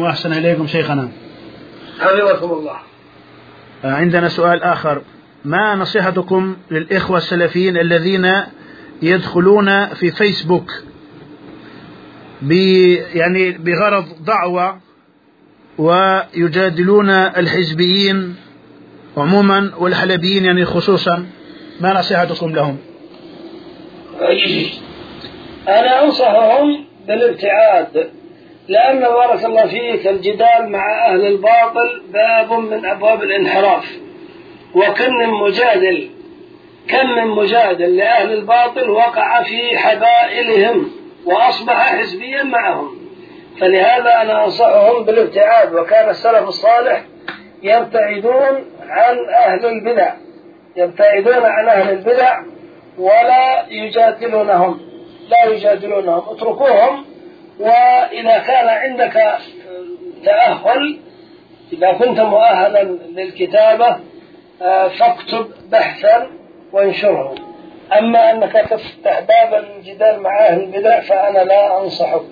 وأحسن إليكم شيخنا. حفظكم الله. عندنا سؤال آخر. ما نصيحتكم للإخوة السلفيين الذين يدخلون في فيسبوك يعني بغرض دعوة ويجادلون الحزبيين عموما والحلبيين يعني خصوصا؟ ما نصيحتكم لهم؟ أنا أنصحهم بالابتعاد لأن بارك الله فيك الجدال مع أهل الباطل باب من أبواب الانحراف. وكم من مجادل كم من مجادل لأهل الباطل وقع في حبائلهم وأصبح حزبيا معهم. فلهذا أنا أنصحهم بالابتعاد وكان السلف الصالح يبتعدون عن أهل البدع. يبتعدون عن أهل البدع ولا يجادلونهم. لا يجادلونهم اتركوهم وإذا كان عندك تأهل إذا كنت مؤهلا للكتابة آه، فاكتب بحثا وانشره. أما أنك تفتح باب الجدال مع أهل البدع فأنا لا أنصحك.